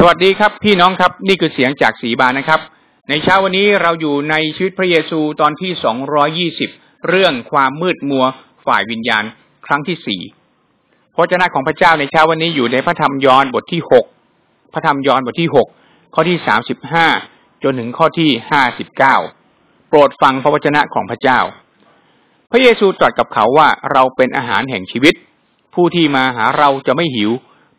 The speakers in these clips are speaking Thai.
สวัสดีครับพี่น้องครับนี่คือเสียงจากสีบานนะครับ ในเช้าวันนี้เราอยู่ในชีวิตพระเยซูตอนที่สองรอยี่สิบเรื่องความมืดมัวฝ่ายวิญญาณครั้งที่สี่พระเจ้าของพระเจ้าในเช้าวันนี้อยู่ในพระธรรมยอห์นบทที่หกพระธรรมยอห์นบทที่หกข้อที่สามสิบห้าจนถึงข้อที่ห้าสิบเก้าโปรดฟังพระวจนะของพระเจ้า พระเยซูตรัสกับเขาว่าเราเป็นอาหารแห่งชีวิต ผู้ที่มาหาเราจะไม่หิว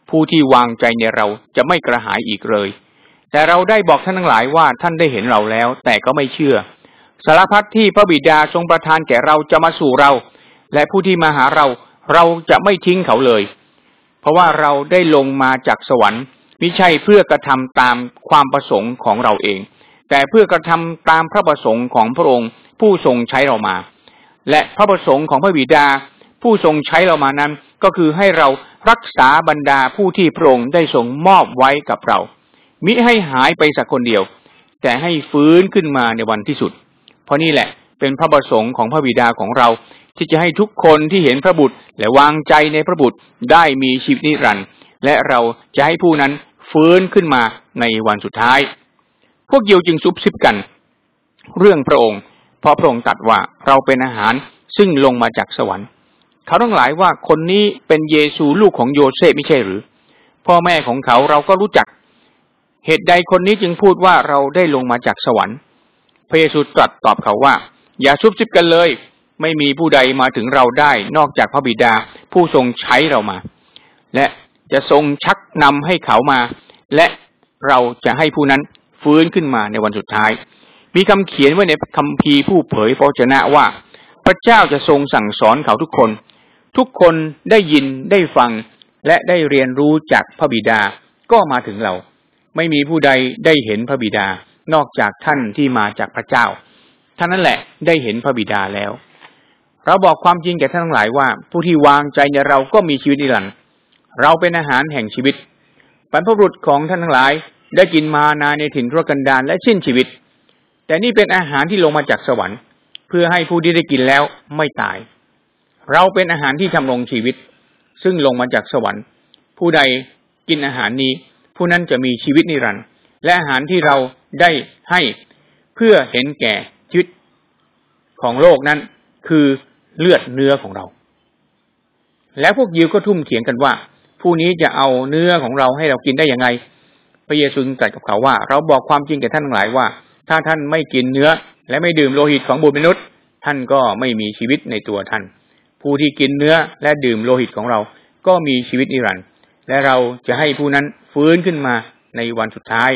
ผู้ที่วางใจในเราจะไม่กระหายอีกเลย แต่เราได้บอกท่านทั้งหลายว่าท่านได้เห็นเราแล้ว แต่ก็ไม่เชื่อ สารพัดที่พระบิดาทรงประทานแก่เราจะมาสู่เรา และผู้ที่มาหาเราเราจะไม่ทิ้งเขาเลย เพราะว่าเราได้ลงมาจากสวรรค์มิใช่เพื่อกระทำตามความประสงค์ของเราเอง แต่เพื่อกระทำตามพระประสงค์ของพระองค์ ผู้ทรงใช้เรามา และพระประสงค์ของพระบิดา ผู้ทรงใช้เรามานั้น ก็คือให้เรารักษาบรรดาผู้ที่พระองค์ได้ทรงมอบไว้กับเรา มิให้หายไปสักคนเดียว แต่ให้ฟื้นขึ้นมาในวันที่สุด เพราะนี่แหละเป็นพระประสงค์ของพระบิดาของเรา ที่จะให้ทุกคนที่เห็นพระบุตร และวางใจในพระบุตรได้มีชีวิตนิรันดร์และเราจะให้ผู้นั้นฟื้นขึ้นมาในวันสุดท้าย พวกเยวจึงซุบซิบกัน เรื่องพระองค์ เพราะพระองค์ตรัสว่าเราเป็นอาหารซึ่งลงมาจากสวรรค์ เขาต้องหลายว่าคนนี้เป็นเยซูลูกของโยเซฟไม่ใช่หรือ พ่อแม่ของเขาเราก็รู้จัก เหตุใดคนนี้จึงพูดว่าเราได้ลงมาจากสวรรค์ พระเยซูตรัสตอบเขาว่า อย่าชุบซิบกันเลย ไม่มีผู้ใดมาถึงเราได้นอกจากพระบิดาผู้ทรงใช้เรามา และจะทรงชักนำให้เขามา และเราจะให้ผู้นั้นฟื้นขึ้นมาในวันสุดท้าย มีคำเขียนไว้ในคำพีผู้เผยพระชนะว่า พระเจ้าจะทรงสั่งสอนเขาทุกคน ทุกคนได้ยินได้ฟัง และได้เรียนรู้จากพระบิดาก็มาถึงเรา ไม่มีผู้ใดได้เห็นพระบิดา นอกจากท่านที่มาจากพระเจ้าท่านนั้นแหละได้เห็นพระบิดาแล้ว เราบอกความจริงแก่ท่านทั้งหลายว่า ผู้ที่วางใจในเราก็มีชีวิตนิรันดร์เราเป็นอาหารแห่งชีวิตบรรพบุรุษของท่านทั้งหลาย ได้กินมานาในถิ่นทุรกันดารและสิ้นชีวิต แต่นี่เป็นอาหารที่ลงมาจากสวรรค์ เพื่อให้ผู้ที่ได้กินแล้วไม่ตาย เราเป็นอาหารที่ทำรงชีวิต ซึ่งลงมาจากสวรรค์ ผู้ใดกินอาหารนี้ ผู้นั้นจะมีชีวิตนิรันดร์และอาหารที่เราได้ให้เพื่อเห็นแก่ชีวิตของโลกนั้นคือเลือดเนื้อของเรา แล้วพวกยิวก็ทุ่มเถียงกันว่า ผู้นี้จะเอาเนื้อของเราให้เรากินได้ยังไง พระเยซูตรัสกับเขาว่า เราบอกความจริงแก่ท่านทั้งหลายว่า ถ้าท่านไม่กินเนื้อ และไม่ดื่มโลหิตของบุตรมนุษย์ ท่านก็ไม่มีชีวิตในตัวท่าน ผู้ที่กินเนื้อและดื่มโลหิตของเรา ก็มีชีวิตนิรันดร์และเราจะให้ผู้นั้นฟื้นขึ้นมาในวันสุดท้าย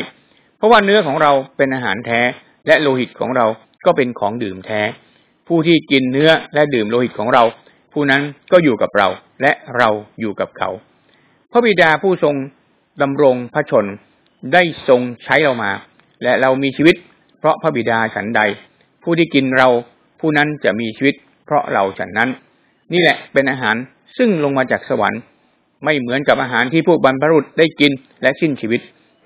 เพราะว่าเนื้อของเราเป็นอาหารแท้ และโลหิตของเราก็เป็นของดื่มแท้ ผู้ที่กินเนื้อและดื่มโลหิตของเรา ผู้นั้นก็อยู่กับเรา และเราอยู่กับเขา พระบิดาผู้ทรงดำรงพระชนได้ทรงใช้เรามา และเรามีชีวิต เพราะพระบิดาฉันใด ผู้ที่กินเราผู้นั้นจะมีชีวิต เพราะเราฉันนั้น นี่แหละเป็นอาหารซึ่งลงมาจากสวรรค์ ไม่เหมือนกับอาหารที่พวกบรรพบุรุษได้กินและสิ้นชีวิต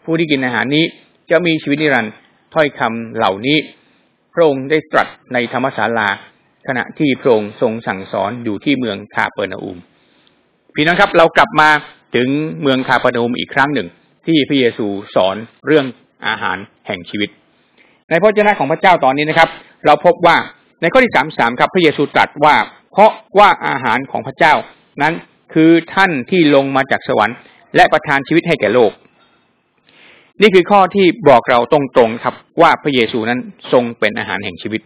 ผู้ที่กินอาหารนี้จะมีชีวิตนิรันดร์ถ้อยคำเหล่านี้ พระองค์ได้ตรัสในธรรมศาลา ขณะที่พระองค์ทรงสั่งสอนอยู่ที่เมืองคาเปอร์นาอุม พี่น้องครับเรากลับมาถึงเมืองคาเปอร์นาอุมอีกครั้งหนึ่ง ที่พระเยซูสอนเรื่องอาหารแห่งชีวิต ในพระวจนะของพระเจ้าตอนนี้นะครับ เราพบว่าในข้อที่สามสามครับ พระเยซูตรัสว่า เพราะว่าอาหารของพระเจ้านั้นคือท่านที่ลงมาจากสวรรค์ และประทานชีวิตให้แก่โลก นี่คือข้อที่บอกเราตรงๆครับว่าพระเยซูนั้นทรงเป็นอาหารแห่งชีวิต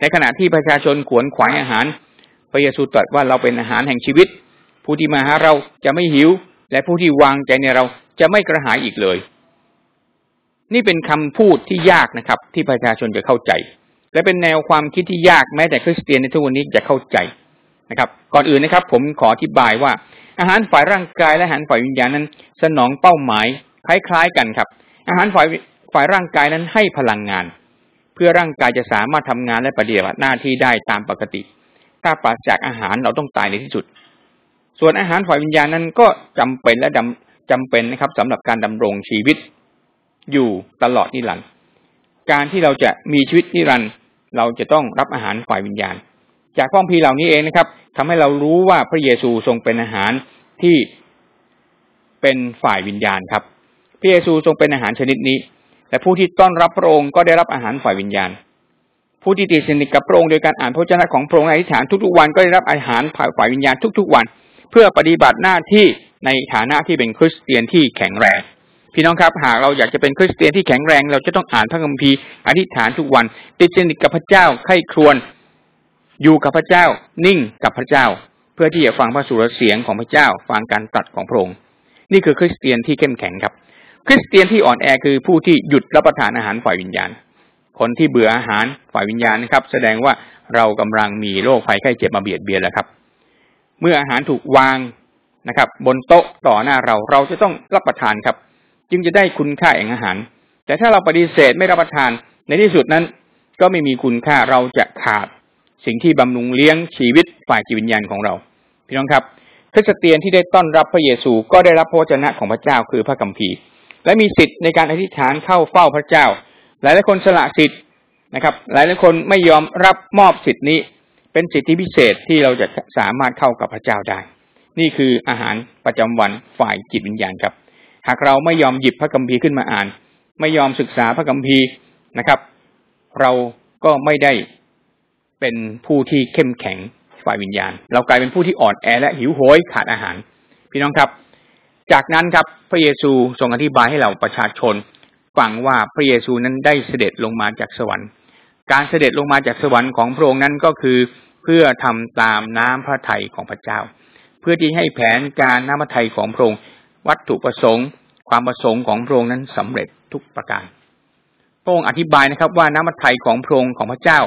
ในขณะที่ประชาชนขวนขวายอาหาร พระเยซูตรัสว่าเราเป็นอาหารแห่งชีวิต ผู้ที่มาหาเราจะไม่หิว และผู้ที่วางใจในเราจะไม่กระหายอีกเลย นี่เป็นคำพูดที่ยากนะครับ ที่ประชาชนจะเข้าใจ และเป็นแนวความคิดที่ยากแม้แต่คริสเตียนในทุกวันนี้จะเข้าใจนะครับ ก่อนอื่นนะครับ ผมขออธิบายว่า อาหารฝ่ายร่างกายและอาหารฝ่ายวิญญาณนั้น สนองเป้าหมายคล้ายๆกันครับ อาหารฝ่ายฝ่ายร่างกายนั้นให้พลังงาน เพื่อร่างกายจะสามารถทำงานและปฏิบัติหน้าที่ได้ตามปกติ ถ้าปราศจากอาหารเราต้องตายในที่สุด ส่วนอาหารฝ่ายวิญญาณนั้นก็จำเป็นและจำเป็นนะครับสำหรับการดำรงชีวิตอยู่ตลอดนิรันดร์การที่เราจะมีชีวิตนิรันดร์ เราจะต้องรับอาหารฝ่ายวิญญาณ จากข้อพีเหล่านี้เองนะครับทำให้เรารู้ว่าพระเยซูทรงเป็นอาหารที่เป็นฝ่ายวิญญาณครับ พระเยซูทรงเป็นอาหารชนิดนี้ และผู้ที่ต้อนรับพระองค์ก็ได้รับอาหารฝ่ายวิญญาณ ผู้ที่ติดสนิทกับพระองค์โดยการอ่านพระเจ้าของพระองค์ในอธิษฐานทุกๆวันก็ได้รับอาหารฝ่ายวิญญาณทุกๆวัน เพื่อปฏิบัติหน้าที่ในฐานะที่เป็นคริสเตียนที่แข็งแรง พี่น้องครับหากเราอยากจะเป็นคริสเตียนที่แข็งแรง เราจะต้องอ่านพระคัมภีร์อธิษฐานทุกวัน ติดสนิทกับพระเจ้าไข้ครวนอยู่กับพระเจ้า นิ่งกับพระเจ้า เพื่อที่จะฟังพระสุรเสียงของพระเจ้า ฟังการตรัสของพระองค์นี่คือคริสเตียนที่เข้มแข็งครับ คริสเตียนที่อ่อนแอคือผู้ที่หยุดรับประทานอาหารฝ่ายวิญญาณ คนที่เบื่ออาหารฝ่ายวิญญาณนะครับ แสดงว่าเรากำลังมีโรคภัยไข้เจ็บมาเบียดเบียนแล้วครับ เมื่ออาหารถูกวางนะครับ บนโต๊ะต่อหน้าเราเราจะต้องรับประทานครับ จึงจะได้คุณค่าแห่งอาหาร แต่ถ้าเราปฏิเสธไม่รับประทานในที่สุดนั้น ก็ไม่มีคุณค่าเราจะขาด สิ่งที่บำรุงเลี้ยงชีวิตฝ่ายจิตวิญญาณของเรา พี่น้องครับคริสเตียนที่ได้ต้อนรับพระเยซูก็ได้รับพระวจนะของพระเจ้าคือพระกัมภีร์ และมีสิทธิ์ในการอธิษฐานเข้าเฝ้าพระเจ้า หลายหลายคนสละสิทธิ์นะครับ หลายหลายคนไม่ยอมรับมอบสิทธินี้ เป็นสิทธิพิเศษที่เราจะสามารถเข้ากับพระเจ้าได้ นี่คืออาหารประจำวันฝ่ายจิตวิญญาณครับ หากเราไม่ยอมหยิบพระกัมภีร์ขึ้นมาอ่าน ไม่ยอมศึกษาพระกัมภีร์นะครับ เราก็ไม่ได้เป็นผู้ที่เข้มแข็งฝ่ายวิญญาณ เรากลายเป็นผู้ที่อ่อนแอและหิวโหยขาดอาหาร พี่น้องครับ จากนั้นครับพระเยซูทรงอธิบายให้เราประชาชนฟังว่าพระเยซูนั้นได้เสด็จลงมาจากสวรรค์ การเสด็จลงมาจากสวรรค์ของพระองค์นั้นก็คือเพื่อทำตามน้ำพระทัยของพระเจ้า เพื่อที่ให้แผนการน้ำพระทัยของพระองค์ วัตถุประสงค์ ความประสงค์ของพระองค์นั้นสำเร็จทุกประการพระองค์อธิบายนะครับว่าน้ำพระทัยของพระองค์ของพระเจ้า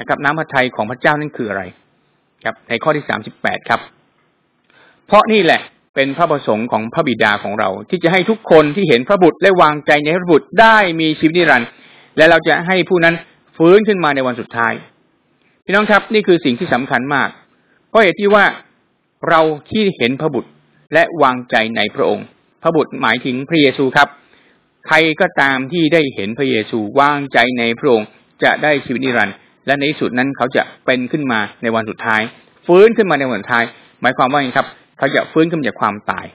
นะครับ น้ำพระทัยของพระเจ้านั้นคืออะไร ครับ ในข้อที่สามสิบแปดครับ เพราะนี่แหละเป็นพระประสงค์ของพระบิดาของเรา ที่จะให้ทุกคนที่เห็นพระบุตรและวางใจในพระบุตรได้มีชีวิตนิรันดร์และเราจะให้ผู้นั้นฟื้นขึ้นมาในวันสุดท้ายพี่น้องครับนี่คือสิ่งที่สำคัญมากเพราะเหตุที่ว่าเราที่เห็นพระบุตร และวางใจในพระองค์ พระบุตรหมายถึงพระเยซูครับ ใครก็ตามที่ได้เห็นพระเยซูวางใจในพระองค์จะได้ชีวิตนิรันดร์และในที่สุดนั้นเขาจะเป็นขึ้นมาในวันสุดท้าย ฟื้นขึ้นมาในวันสุดท้าย หมายความว่าไงครับ เขาจะฟื้นขึ้นจากความตาย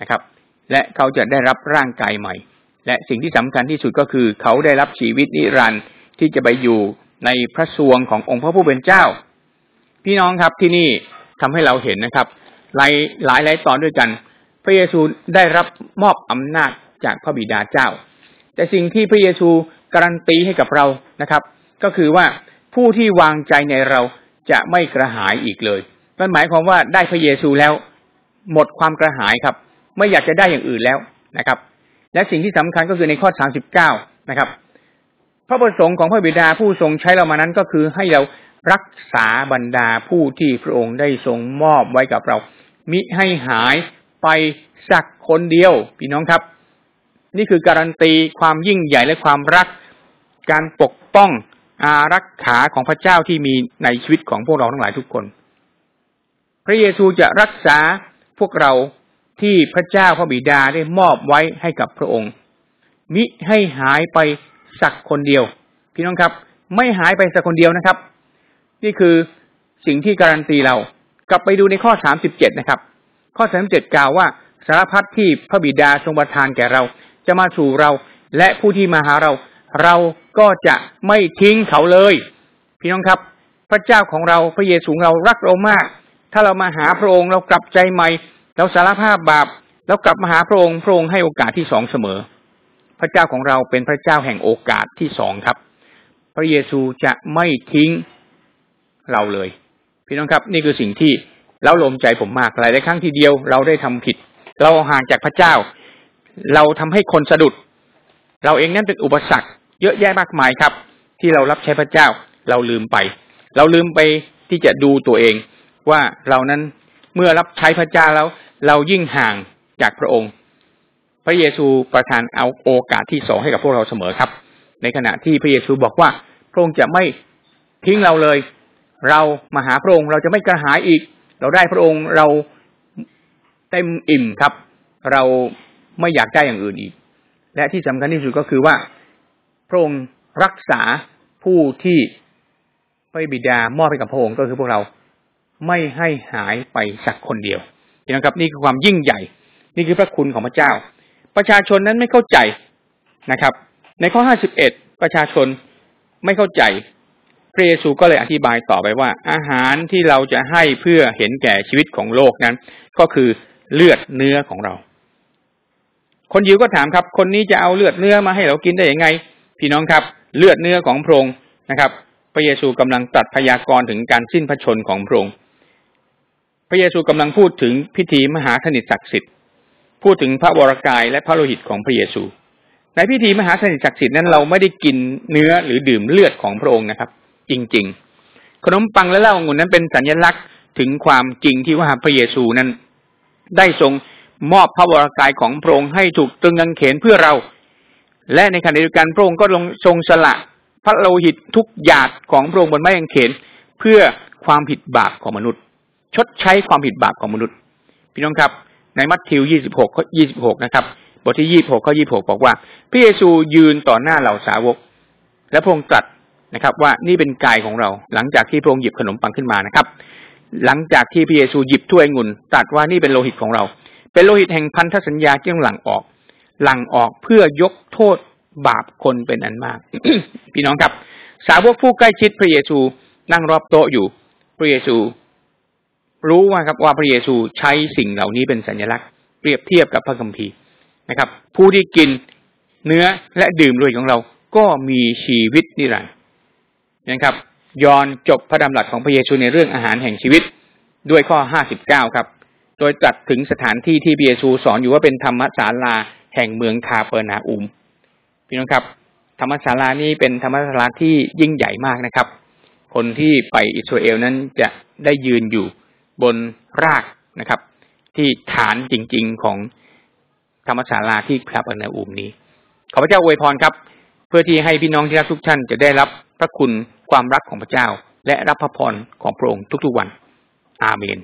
นะครับ และเขาจะได้รับร่างกายใหม่ และสิ่งที่สำคัญที่สุดก็คือ เขาได้รับชีวิตนิรันดร์ที่จะไปอยู่ในพระสวงขององค์พระผู้เป็นเจ้า พี่น้องครับที่นี่ทำให้เราเห็นนะครับ หลายหลายหลายตอนด้วยกัน พระเยซูได้รับมอบอำนาจจากพระบิดาเจ้า แต่สิ่งที่พระเยซูการันตีให้กับเรานะครับ ก็คือว่าผู้ที่วางใจในเราจะไม่กระหายอีกเลยนั่นหมายความว่าได้พระเยซูแล้ว หมดความกระหายครับ ไม่อยากจะได้อย่างอื่นแล้วนะครับ และสิ่งที่สำคัญก็คือในข้อสามสิบเก้านะครับ พระประสงค์ของพระบิดาผู้ทรงใช้เรามานั้นก็คือให้เรา รักษาบรรดาผู้ที่พระองค์ได้ทรงมอบไว้กับเรา มิให้หายไปสักคนเดียว พี่น้องครับ นี่คือการันตีความยิ่งใหญ่และความรัก การปกป้องอารักขาของพระเจ้าที่มีในชีวิตของพวกเราทั้งหลายทุกคน พระเยซูจะรักษาพวกเราที่พระเจ้าพระบิดาได้มอบไว้ให้กับพระองค์ มิให้หายไปสักคนเดียว พี่น้องครับ ไม่หายไปสักคนเดียวนะครับ นี่คือสิ่งที่การันตีเรา กลับไปดูในข้อสามสิบเจ็ดนะครับ ข้อสามเจ็ดกล่าวว่าสารพัดที่พระบิดาทรงประทานแก่เรา จะมาสู่เราและผู้ที่มาหาเรา เราก็จะไม่ทิ้งเขาเลย พี่น้องครับ พระเจ้าของเราพระเยซูเรารักเรามาก ถ้าเรามาหาพระองค์เรากลับใจใหม่ เราสารภาพบาปเรากลับมาหาพระองค์พระองค์ให้โอกาสที่สองเสมอ พระเจ้าของเราเป็นพระเจ้าแห่งโอกาสที่สองครับ พระเยซูจะไม่ทิ้ง เราเลย พี่น้องครับ นี่คือสิ่งที่เล้าลมใจผมมากหลายในครั้งทีเดียวเราได้ทำผิด เราห่างจากพระเจ้า เราทำให้คนสะดุด เราเองนั้นเป็นอุปสรรค เยอะแยะมากมายครับ ที่เรารับใช้พระเจ้า เราลืมไป เราลืมไปที่จะดูตัวเอง ว่าเรานั้นเมื่อรับใช้พระเจ้าแล้ว เรายิ่งห่างจากพระองค์ พระเยซูประทานเอาโอกาสที่สองให้กับพวกเราเสมอครับ ในขณะที่พระเยซูบอกว่าพระองค์จะไม่ทิ้งเราเลย เรามาหาพระองค์เราจะไม่กระหายอีก เราได้พระองค์เราเต็มอิ่มครับ เราไม่อยากได้อย่างอื่นอีก และที่สำคัญที่สุดก็คือว่า พระองค์รักษาผู้ที่พระบิดามอบให้กับพระองค์ก็คือพวกเราไม่ให้หายไปสักคนเดียวนะครับ นี่คือความยิ่งใหญ่ นี่คือพระคุณของพระเจ้า ประชาชนนั้นไม่เข้าใจนะครับ ในข้อห้าสิบเอ็ดประชาชนไม่เข้าใจ ระเยซูก็เลยอธิบายต่อไปว่า อาหารที่เราจะให้เพื่อเห็นแก่ชีวิตของโลกนั้น ก็คือเลือดเนื้อของเรา คนยิวก็ถามครับ คนนี้จะเอาเลือดเนื้อมาให้เรากินได้ยังไง พี่น้องครับ เลือดเนื้อของพระองค์นะครับ พระเยซูกำลังตัดพยากรณ์ถึงการสิ้นพระชนของพระองค์พระเยซูกำลังพูดถึงพิธีมหาสนิทศักดิ์สิทธิ์พูดถึงพระวรากายและพระโลหิตของพระเยซู ในพิธีมหาสนิทศักดิ์สิทธิ์นั้นเราไม่ได้กินเนื้อหรือดื่มเลือดของพระองค์นะครับ จริง ๆ ขนมปังและเหล้าองุ่นนั้นเป็นสัญลักษณ์ถึงความจริงที่ว่าพระเยซูนั้น ได้ทรงมอบพระวรากายของพระองค์ให้ถูกตรึงกางเขนเพื่อเรา และในขณะเดียวกันพระองค์ก็ลงทรงสละพระโลหิตทุกหยาดของพระองค์บนไม้กางเขนเพื่อความผิดบาปของมนุษย์ ชดใช้ความผิดบาปของมนุษย์ พี่น้องครับ ในมัทธิว 26ข้อ26 นะครับ บทที่ 26ข้อ26 บอกว่า พระเยซูยืนต่อหน้าเหล่าสาวก และพระองค์ตรัส นะครับ ว่านี่เป็นกายของเรา หลังจากที่พระองค์หยิบขนมปังขึ้นมานะครับ หลังจากที่พระเยซูหยิบถ้วยองุ่นตรัสว่านี่เป็นโลหิตของเรา เป็นโลหิตแห่งพันธสัญญาที่ต้องหลั่งออก หลั่งออกเพื่อยกโทษบาปคนเป็นอันมาก พี่น้องครับ สาวกผู้ใกล้ชิดพระเยซูนั่งรอบโต๊ะอยู่ พระเยซู รู้ว่าครับว่าพระเยซูใช้สิ่งเหล่านี้เป็นสัญลักษณ์ เปรียบเทียบกับพระคัมภีร์นะครับ ผู้ที่กินเนื้อและดื่มด้วยของเรา ก็มีชีวิตนิรันดร์ นะครับ ยอห์นจบพระดำรัสของพระเยซูในเรื่องอาหารแห่งชีวิตด้วยข้อห้าสิบเก้าครับ โดยตรัสถึงสถานที่ที่พระเยซูสอนอยู่ว่าเป็นธรรมศาลาแห่งเมืองคาเปอร์นาอุมพี่น้องครับ ธรรมศาลานี้เป็นธรรมศาลาที่ยิ่งใหญ่มากนะครับ คนที่ไปอิสราเอลนั้นจะได้ยืนอยู่บนรากนะครับ ที่ฐานจริง ๆของธรรมศาลาที่คาเปอร์นาอุมนี้ขอพระเจ้าอวยพรครับ เพื่อที่ให้พี่น้องที่รักทุกท่านจะได้รับพระคุณ ความรักของพระเจ้า และรับพระพรของพระองค์ทุกๆวัน อาเมน